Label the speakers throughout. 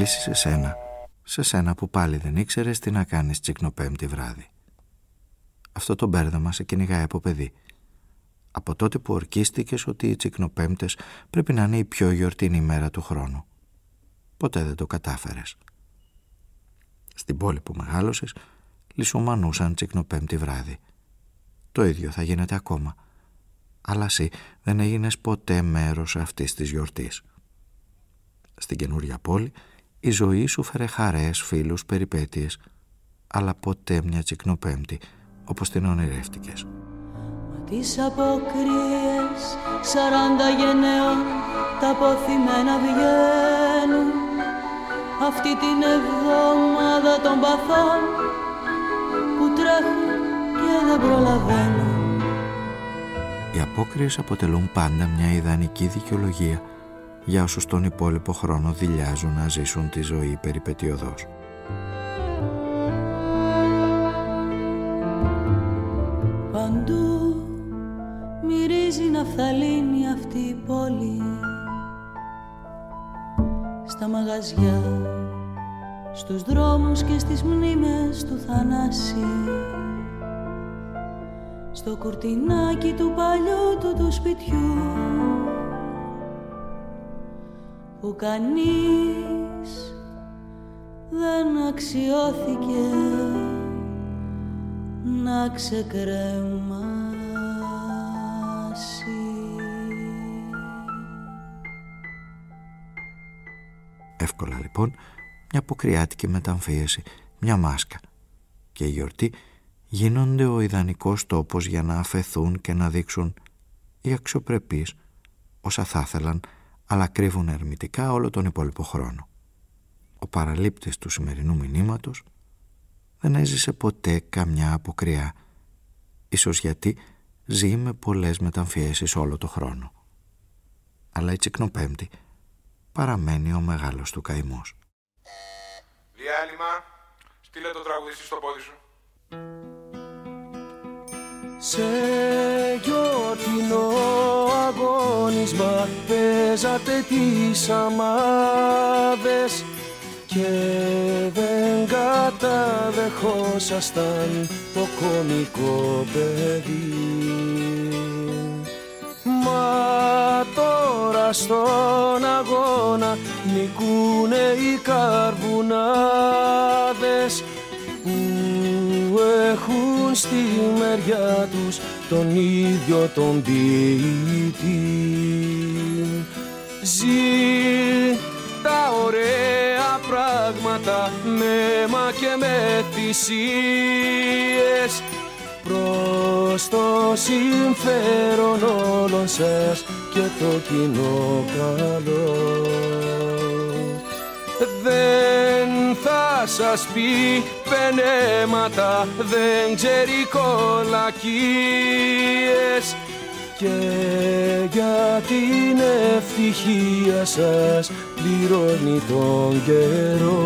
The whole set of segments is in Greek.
Speaker 1: κλείσει σε σένα, σε σένα που πάλι δεν ήξερες τι να κάνεις τσικνοπέμπτη βράδυ. Αυτό το μπέρδεμα σε κυνηγάει από παιδί. Από τότε που ορκίστηκες ότι οι τσικνοπέμπτες πρέπει να είναι η πιο γιορτινή ημέρα του χρόνου. Ποτέ δεν το κατάφερες. Στην πόλη που μεγάλωσες, λησομανούσαν τσικνοπέμπτη βράδυ. Το ίδιο θα γίνεται ακόμα. Αλλά εσύ δεν έγινες ποτέ μέρος αυτής της γιορτής. Στην καινούρια πόλη η ζωή σου φέρε χαρές, φίλους, περιπέτειες, αλλά ποτέ μια τσικνοπέμπτη όπως την ονειρεύτηκες.
Speaker 2: Μα τις αποκρίες σαράντα γενναίων τα ποθημένα βγαίνουν αυτή την εβδομάδα των παθών που τρέχουν και δεν προλαβαίνουν.
Speaker 1: Οι απόκριες αποτελούν πάντα μια ιδανική δικαιολογία για όσους τον υπόλοιπο χρόνο δηλιάζουν να ζήσουν τη ζωή περιπετειωδώς.
Speaker 2: Παντού μυρίζει ναφθαλίνη αυτή η πόλη. Στα μαγαζιά, στους δρόμους και στις μνήμες του Θανάση. Στο κουρτινάκι του παλιού του του σπιτιού που κανείς δεν αξιώθηκε να ξεκρεμάσει.
Speaker 1: Εύκολα λοιπόν μια αποκριάτικη μεταμφίεση, μια μάσκα και η γιορτή γίνονται ο ιδανικός τόπος για να αφαιθούν και να δείξουν οι αξιοπρεπείς όσα θα ήθελαν αλλά κρύβουν ερμητικά όλο τον υπόλοιπο χρόνο. Ο παραλήπτης του σημερινού μηνύματος δεν έζησε ποτέ καμιά αποκριά, ίσως γιατί ζει με πολλές μεταμφιέσεις όλο το χρόνο. Αλλά η Τσικνοπέμπτη παραμένει ο μεγάλος του καημός.
Speaker 3: Διάλειμμα, στείλε το τραγουδιστή στο πόδι σου.
Speaker 4: Σε γιορτινό αγώνισμα παίζατε τις αμάδες και δεν καταδεχόσασταν το κομικό παιδί. Μα τώρα στον αγώνα νικούνε οι καρβουνάδες που έχουν στη μεριά τους τον ίδιο τον ποιητή. Ζει τα ωραία πράγματα με αίμα και με θυσίες προς το συμφέρον όλων σας και το κοινό καλό. Δεν θα σας πει πενέματα, δεν ξέρει κολακίες και για την ευτυχία σας πληρώνει τον καιρό;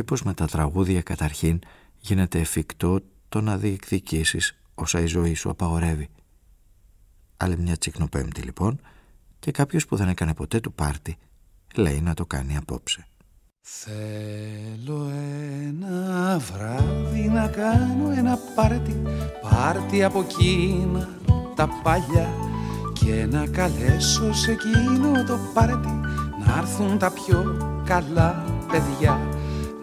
Speaker 1: Μήπως με τα τραγούδια καταρχήν γίνεται εφικτό το να διεκδικήσεις όσα η ζωή σου απαγορεύει. Άλλη μια τσικνοπέμπτη λοιπόν και κάποιος που δεν έκανε ποτέ του πάρτι λέει να το κάνει απόψε.
Speaker 5: Θέλω ένα βράδυ να κάνω ένα πάρτι Πάρτι από εκείνα τα παλιά Και να καλέσω σε εκείνο το πάρτι Να έρθουν τα πιο καλά παιδιά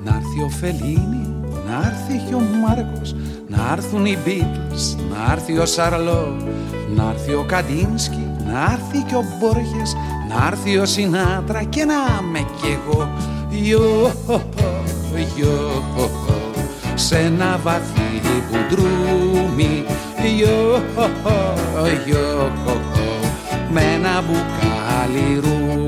Speaker 5: Να έρθει ο Φελίνη, να έρθει και ο Μάρκος Να έρθουν οι Beatles, να έρθει ο Σαρλό Να έρθει ο Καντίνσκι, να έρθει και ο Μπόργες Να έρθει ο Σινάτρα και να με κι εγώ. Yo, yo, σε ένα βαθύ μπουντρούμι Yo, yo, με ένα μπουκάλι ρούμι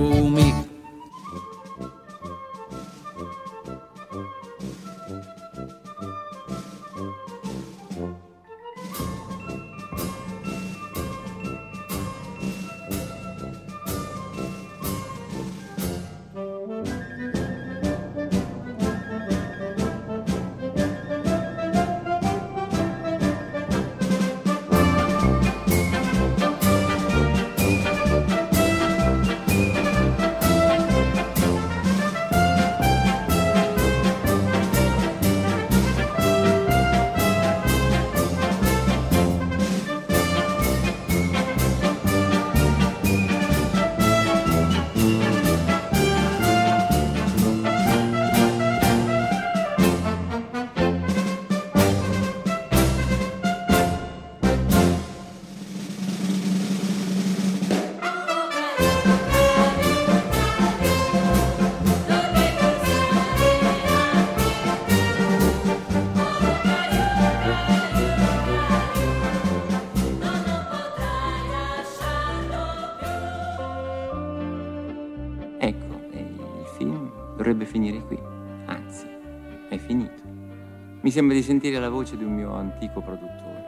Speaker 6: Mi sembra di sentire la voce di un mio antico produttore.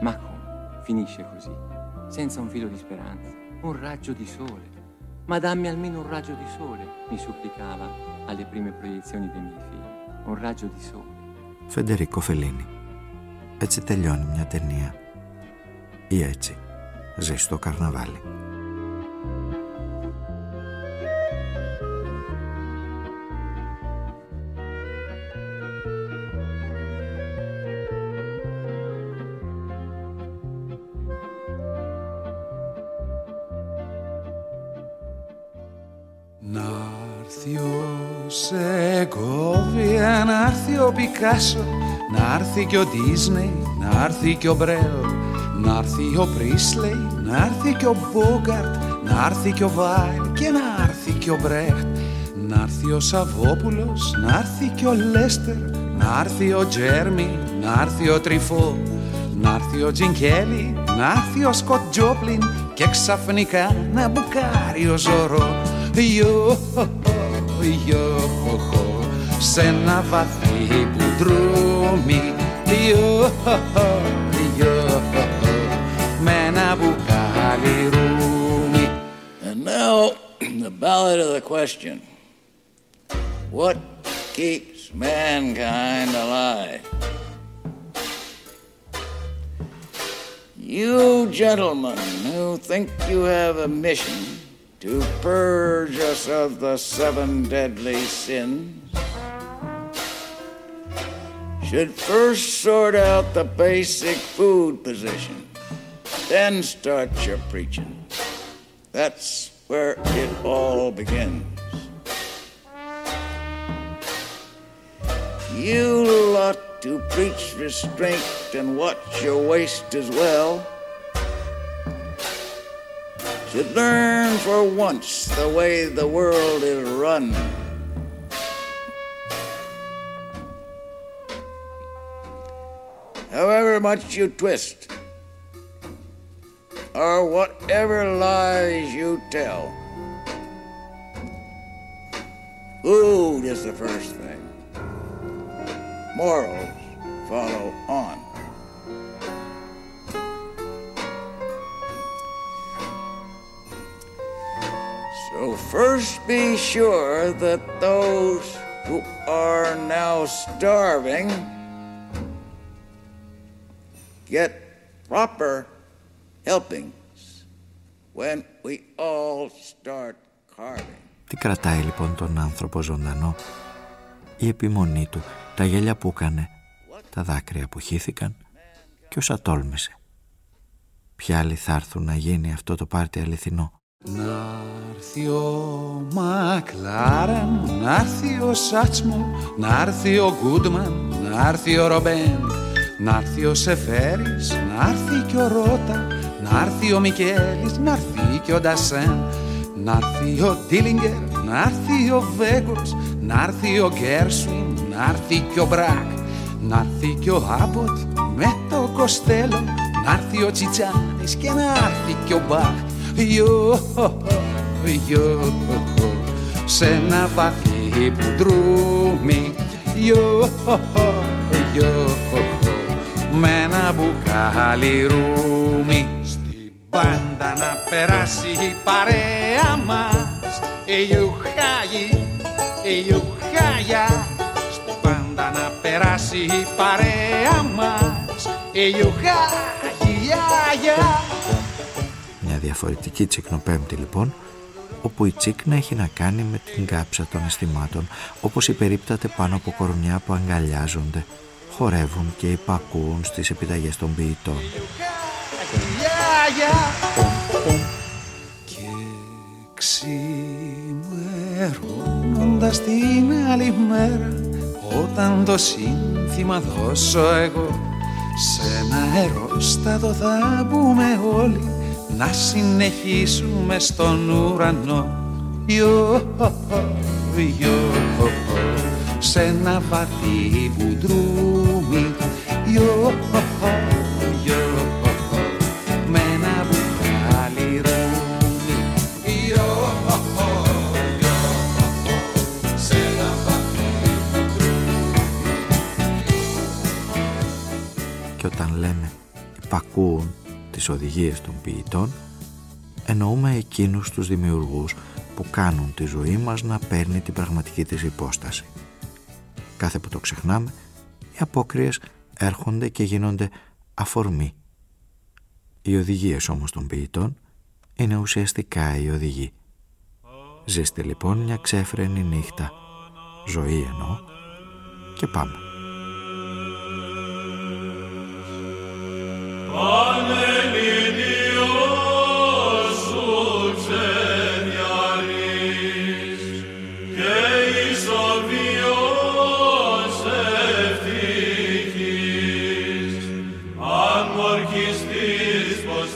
Speaker 6: Ma come? Finisce così, senza un filo di speranza, un raggio di sole. Ma dammi almeno un raggio di sole, mi supplicava alle prime proiezioni dei miei film. Un raggio di sole.
Speaker 1: Φεντερίκο Φελίνη. Έτσι τελειώνει μια ταινία. Ή έτσι. Ζει στο καρναβάλι.
Speaker 5: Πικάσο Να έρθει και ο Ντίσνεϊ, να έρθει και ο Μπρέλ Να έρθει ο Πρίσλεϊ, να έρθει και ο Μπόγκαρτ Να έρθει και ο Βάιλ και να έρθει και ο Μπρέχτ Να έρθει ο Σαββόπουλος, να έρθει και ο Λέστερ Να έρθει ο Τζέρμι, να έρθει ο Τριφό Να έρθει ο Τζινκέλι, να έρθει ο Σκοτ Τζόπλιν Και ξαφνικά να μπουκάρει ο Ζωρό Ιω, ιω, σε ένα βαθύ μπουντρούμι Ιω, ιω, με ένα μπουκάλι ρούμι
Speaker 7: And now the ballad of the question What keeps mankind alive? You gentlemen who think you have a mission to purge us of the seven deadly sins should first sort out the basic food position, then start your preaching. That's where it all begins. You lot to preach restraint and watch your waist as well. Should learn for once the way the world is run. however much you twist, or whatever lies you tell. Food is the first thing. Morals follow on. First be sure that those who are now starving get proper helpings when we all start carving.
Speaker 1: Τι κρατάει λοιπόν τον άνθρωπο ζωντανό, η επιμονή του, τα γέλια που έκανε, τα δάκρυα που χύθηκαν και όσα τόλμησε. Ποια άλλοι θα έρθουν να γίνει αυτό το πάρτι αληθινό;
Speaker 5: Να έρθει ο Μακλάρεν, να έρθει ο Σάτσμο, να έρθει ο Γκούντμαν, να έρθει ο Ρομπέν, να έρθει ο Σεφέρης, να έρθει και ο Ρότα, να έρθει ο Μικέλης, να έρθει και ο Ντασέν, να έρθει ο Ντίλιγκερ, να έρθει ο Βέγκος, να έρθει ο Γκέρσουιν, να έρθει και ο Μπρακ, να έρθει και ο Άμποτ με το Κοστέλο, να έρθει ο Τσιτσάνης και να έρθει και ο Μπαχ. Yo, yo, σε ένα βαθύ μπουντρούμι Yo, yo, με ένα μπουκάλι ρούμι. Στην πάντα να περάσει η παρέα μας. Η Ιουχάγη, η Ιουχάγια Στην πάντα να περάσει η παρέα μας. Η Ιουχάγη,
Speaker 1: Μια διαφορετική τσικνοπέμπτη λοιπόν όπου η τσίκνα έχει να κάνει με την κάψα των αισθημάτων όπως οι περίπτατε πάνω από κορμιά που αγκαλιάζονται χορεύουν και υπακούουν στις επιταγές των ποιητών.
Speaker 5: Και ξημερώνοντας την άλλη μέρα όταν το σύνθημα δώσω εγώ σε ένα αερόστατο θα μπούμε όλοι να συνεχίσουμε στον ουρανό. Ιω, ιω, σε ένα βαθύ μπουντρούμι Ιω, ιω, με ένα μπουκάλι ρούμι. Ιω, ιω, σε ένα βαθύ
Speaker 1: Και όταν λέμε υπακούουν τις οδηγίες των ποιητών εννοούμε εκείνους τους δημιουργούς που κάνουν τη ζωή μας να παίρνει την πραγματική της υπόσταση. Κάθε που το ξεχνάμε, οι απόκριες έρχονται και γίνονται αφορμή. Οι οδηγίες όμως των ποιητών είναι ουσιαστικά η οδηγή. Ζήστε λοιπόν μια ξέφρενη νύχτα, ζωή εννοώ, και πάμε.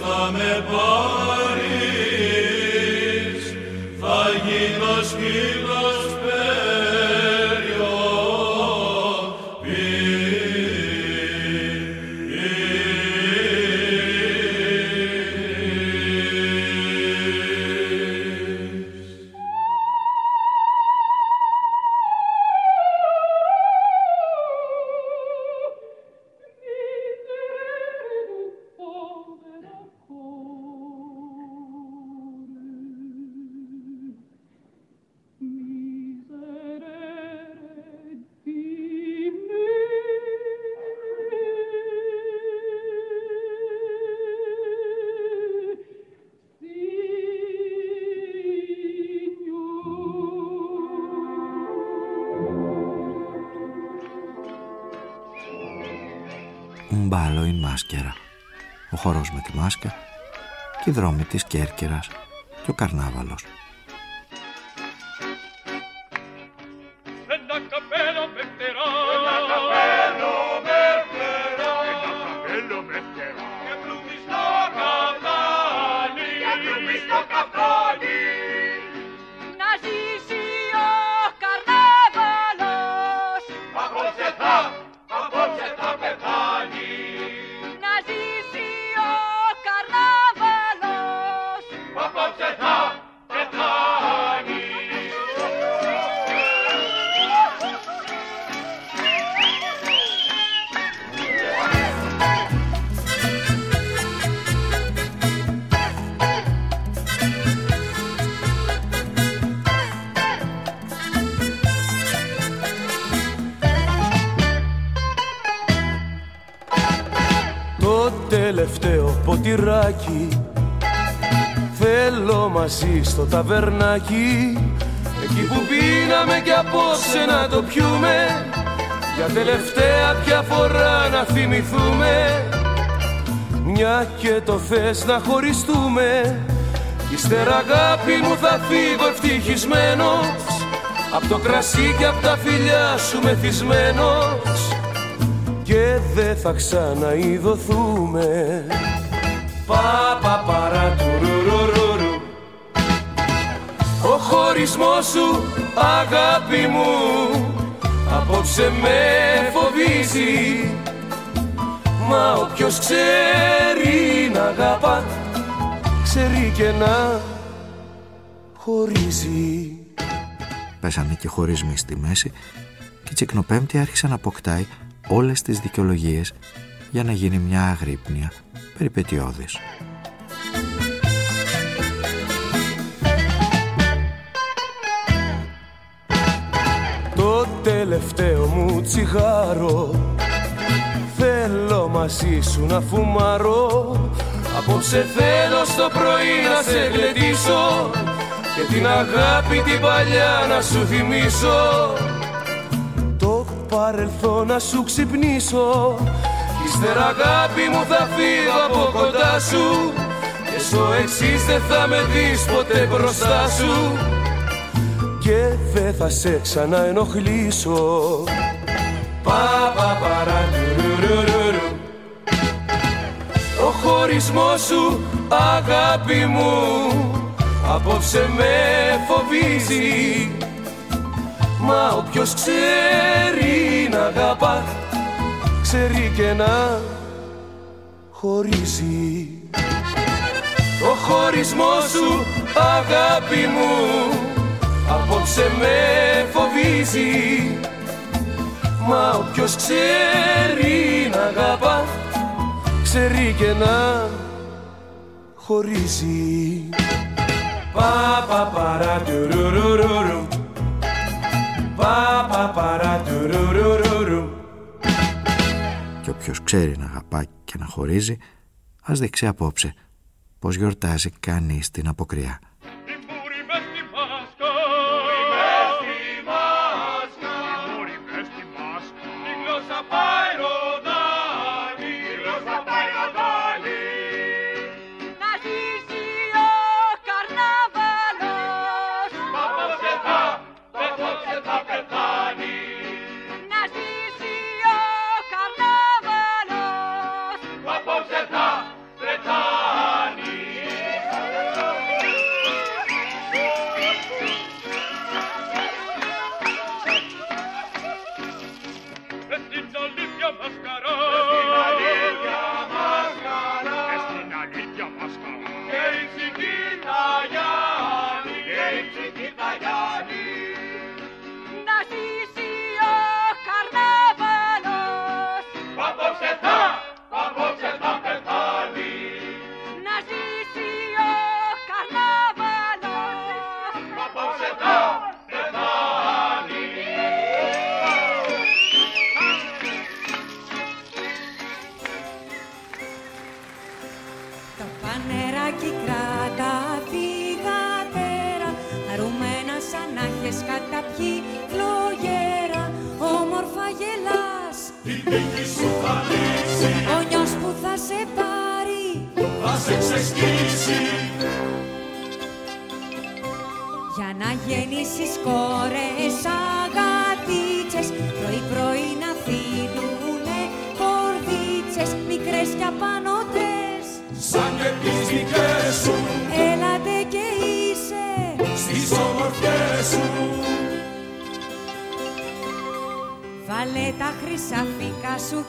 Speaker 1: θα με πάρεις, θα γίνω σκύλος Μπάλο η μάσκερα, ο χορός με τη μάσκα και οι δρόμοι της Κέρκυρας και ο καρνάβαλος.
Speaker 4: Μπαράκι Θέλω μαζί στο ταβερνάκι. Εκεί που πίναμε κι απόψε να το πιούμε. Για τελευταία πια φορά να θυμηθούμε. Μια και το θες να χωριστούμε. Ύστερα αγάπη μου θα φύγω ευτυχισμένος. Απ' το κρασί και απ' τα φιλιά σου μεθυσμένος. Και δεν θα ξαναειδωθούμε Πα πα παρά του ρου, Ο χωρισμός σου αγάπη μου Απόψε με φοβίζει. Μα όποιος ξέρει να αγαπά Ξέρει και να χωρίζει.
Speaker 1: Πέσανε και χωρισμοί στη μέση και η Τσικνοπέμπτη άρχισε να αποκτάει όλες τις δικαιολογίες για να γίνει μια αγρύπνια περιπετειώδης.
Speaker 4: Το τελευταίο μου τσιγάρο Θέλω μαζί σου να φουμαρώ Απόψε θέλω στο πρωί να σε γλεντήσω Και την αγάπη την παλιά να σου θυμίσω Το παρελθόν να σου ξυπνήσω Ύστερα αγάπη μου θα φύγω από κοντά σου Και στο εξής δεν θα με δεις ποτέ μπροστά σου. Και δεν θα σε ξαναενοχλήσω. Πα πα παρά Ο χωρισμός σου αγάπη μου Απόψε με φοβίζει. Μα όποιος ξέρει να αγαπά ξέρει και να χωρίζει Το χωρισμό σου αγάπη μου απόψε με φοβίζει. Μα όποιος ξέρει να αγαπά ξέρει και να χωρίζει. Πα πα παρά του Πα πα παρά
Speaker 1: όποιος ξέρει να αγαπά και να χωρίζει ας δείξει απόψε πως γιορτάζει κανείς την αποκριά.
Speaker 5: mas como. E em seguida
Speaker 8: παιδάκι φλογέρα, όμορφα γελάς. Την σου θα ο νιός που θα σε πάρει, θα σε
Speaker 9: ξεσκίσει.
Speaker 8: Για να γεννήσεις κόρες
Speaker 10: του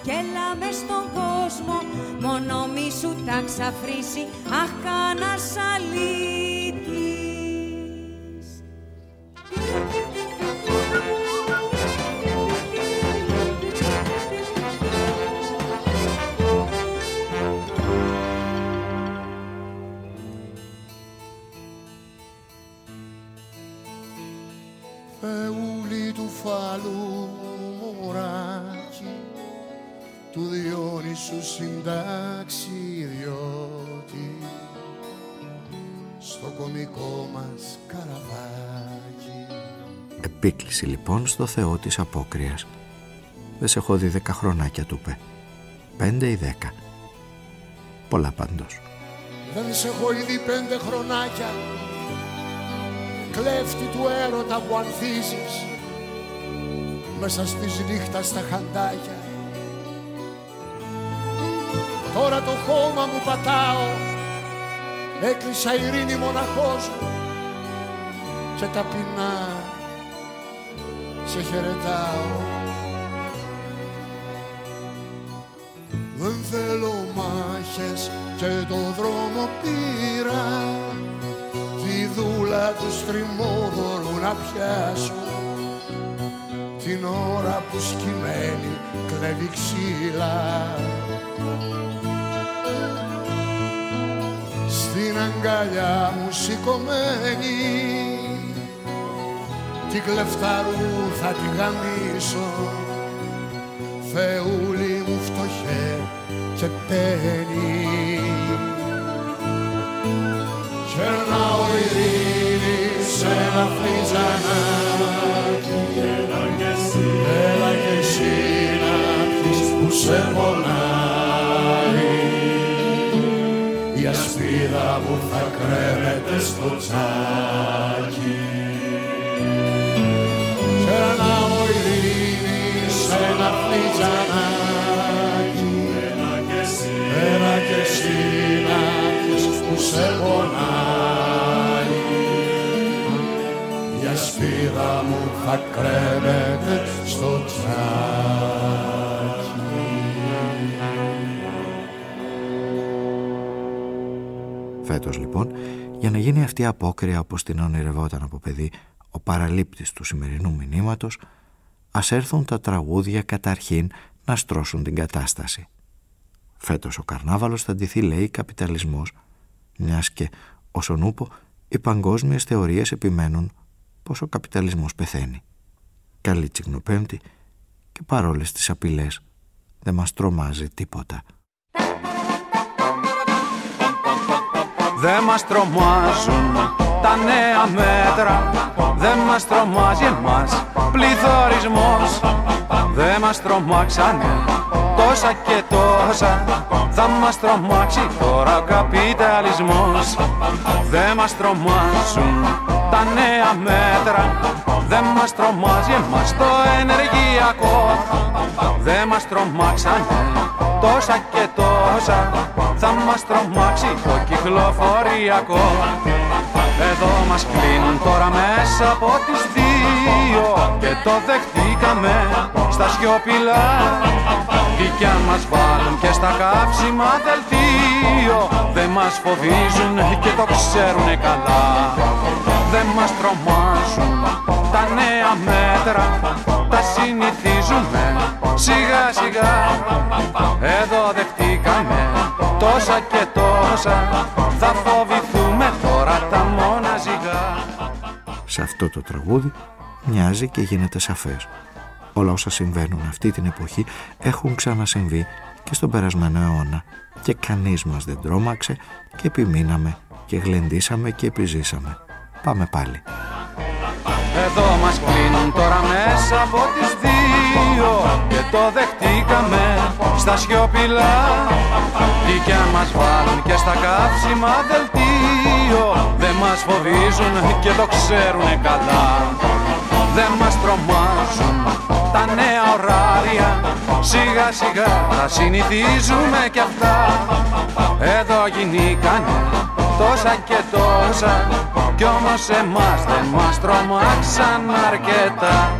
Speaker 10: Διόνυσου συνταξιδιώτη στο κομικό μας καραβάκι.
Speaker 1: Επίκληση λοιπόν στο Θεό της απόκριας. Δεν σε έχω δει δέκα χρονάκια του πέ. Πέντε ή δέκα. Πολλά πάντως.
Speaker 10: Δεν σε έχω ήδη πέντε χρονάκια Κλέφτη του έρωτα που ανθίζεις Μέσα στις νύχτας στα χαντάκια Τώρα το χώμα μου πατάω Έκλεισα ειρήνη μοναχός μου Και ταπεινά σε χαιρετάω. Δεν θέλω μάχες και το δρόμο πήρα Τη δούλα τους στριμόδωρου να πιάσω. Την ώρα που σκυμμένη κλέβει ξύλα Στην αγκαλιά μου σηκωμένη. Την κλεφταρού θα τη γαμίσω. Θεούλη μου φτωχέ και παίρνει Κερνάω ειρήνη σε ένα φλιτζανάκι Έλα και εσύ, έλα και εσύ να πεις που σε πονάει στο τσάκι Κερνάω ειρήνη σε ένα φλιτζανάκι. Έλα και εσύ, έλα και εσύ να πεις που σε πονάει. Η ασπίδα μου θα κρέμεται στο
Speaker 1: Φέτος λοιπόν, για να γίνει αυτή η απόκρια όπως την ονειρευόταν από παιδί ο παραλήπτης του σημερινού μηνύματος, ας έρθουν τα τραγούδια καταρχήν να στρώσουν την κατάσταση. Φέτος ο καρνάβαλος θα ντυθεί λέει καπιταλισμός, μιας και όσον ούπο οι παγκόσμιες θεωρίες επιμένουν πως ο καπιταλισμός πεθαίνει. Καλή τσιγνοπέμπτη και παρόλες τις απειλές δεν μας τρομάζει τίποτα.
Speaker 5: Δεν μας τρομάζουν τα νέα μέτρα. Δεν μας τρομάζει εμάς πληθωρισμός. Δεν μας τρομάξανε τόσα και τόσα. Θα μας τρομάξει τώρα ο καπιταλισμός Δεν μας τρομάζουν τα νέα μέτρα. Δεν μας τρομάζει εμάς το ενεργειακό. Δεν μας τρομάξανε τόσα και τόσα Θα μας τρομάξει το κυκλοφοριακό. Εδώ μας κλείνουν τώρα μέσα από τις δύο Και το δεχτήκαμε στα σιωπηλά. Τι κι αν μας βάλουν και στα κάψιμα δελτίο Δεν μας φοβίζουν και το ξέρουνε καλά. Δεν μας τρομάζουν τα νέα μέτρα Τα συνηθίζουμε σιγά σιγά Εδώ δεχτήκαμε τόσα και τόσα Θα φοβηθούμε τώρα τα μόνα ζυγά
Speaker 1: Σε αυτό το τραγούδι μοιάζει και γίνεται σαφές. Όλα όσα συμβαίνουν αυτή την εποχή έχουν ξανασυμβεί και στον περασμένο αιώνα και κανείς μας δεν τρόμαξε και επιμείναμε και γλεντήσαμε και επιζήσαμε. Πάμε πάλι.
Speaker 5: Εδώ μας κλείνουν τώρα μέσα από τις δύο Και το δεχτήκαμε στα σιωπηλά. Τι κι αν μας βάλουν και στα κάψιμα δελτίο Δεν μας φοβίζουν και το ξέρουνε καλά. Δεν μας τρομάζουν τα νέα ωράρια Σιγά σιγά τα συνηθίζουμε κι αυτά. Εδώ γινήκανε τόσα και τόσα κι όμως εμάς δεν μας τρομάξαν αρκετά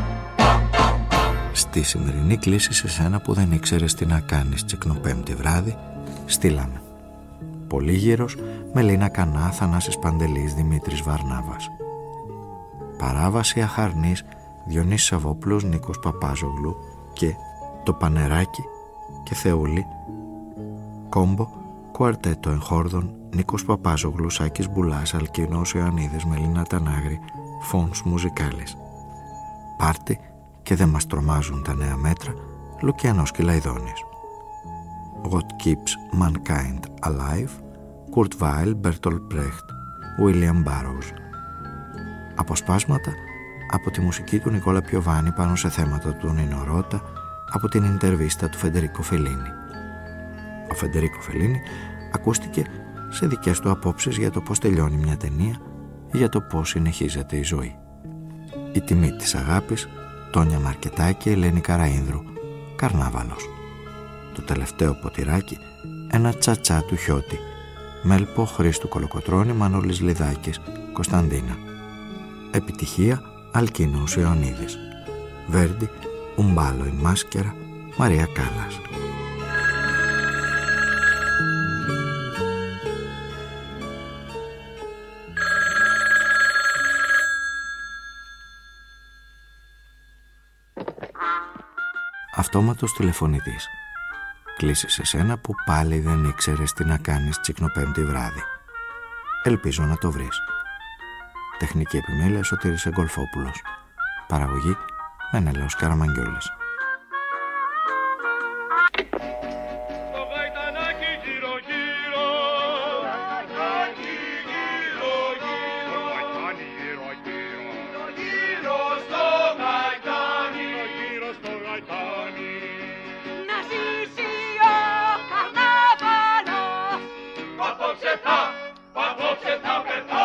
Speaker 1: Στη σημερινή κλίση σε σένα που δεν ήξερες τι να κάνεις τσικνοπέμπτη βράδυ, στείλαμε. Πολύγυρος, Μελίνα Κανά, Θανάσης Παντελής, Δημήτρης Βαρνάβας. Παράβαση Αχαρνής, Διονύσης Σαββόπουλος, Νίκος Παπάζογλου και Το Πανεράκι και Θεούλη. Κόμπο, Κουαρτέτο Εγχόρδων, Νίκος Παπάζογλου, Σάκης Μπουλάς, Αλκίνος Ιωαννίδης, Μελίνα Τανάγρη, Φόνς Μουζικάλης. Πάρτι και δεν μας τρομάζουν τα νέα μέτρα, Λουκιανός και Λαϊδόνης. What Keeps Mankind Alive, Kurt Weill, Bertolt Brecht, William Burroughs. Αποσπάσματα από τη μουσική του Νικόλα Πιοβάνη πάνω σε θέματα του Νινορότα από την Ιντερβίστα του Φεντερίκο Φελίνη. Ο Φεντερίκο Φελίνη ακούστηκε σε δικές του απόψεις για το πώς τελειώνει μια ταινία για το πώς συνεχίζεται η ζωή. Η τιμή της αγάπης, Τόνια Μαρκετάκη, Ελένη Καραΐνδρου, Καρνάβαλος. Το τελευταίο ποτηράκι, ένα τσατσά του Χιώτη, Μέλπο Χρήστου Κολοκοτρώνη, Μανώλης Λιδάκης, Κωνσταντίνα. Επιτυχία, Αλκίνος Ιωνίδης. Βέρντι, Ουμπάλο η Μάσκερα, Μαρία Κάλλας. Αυτόματος τηλεφωνητής. Κλείσες σε σένα που πάλι δεν ήξερες τι να κάνεις τσικνοπέμπτη βράδυ. Ελπίζω να το βρεις. Τεχνική επιμέλεια Σωτήρης Εγκολφόπουλος. Παραγωγή Μενελαός Καραμαγγιόλης.
Speaker 11: Rock and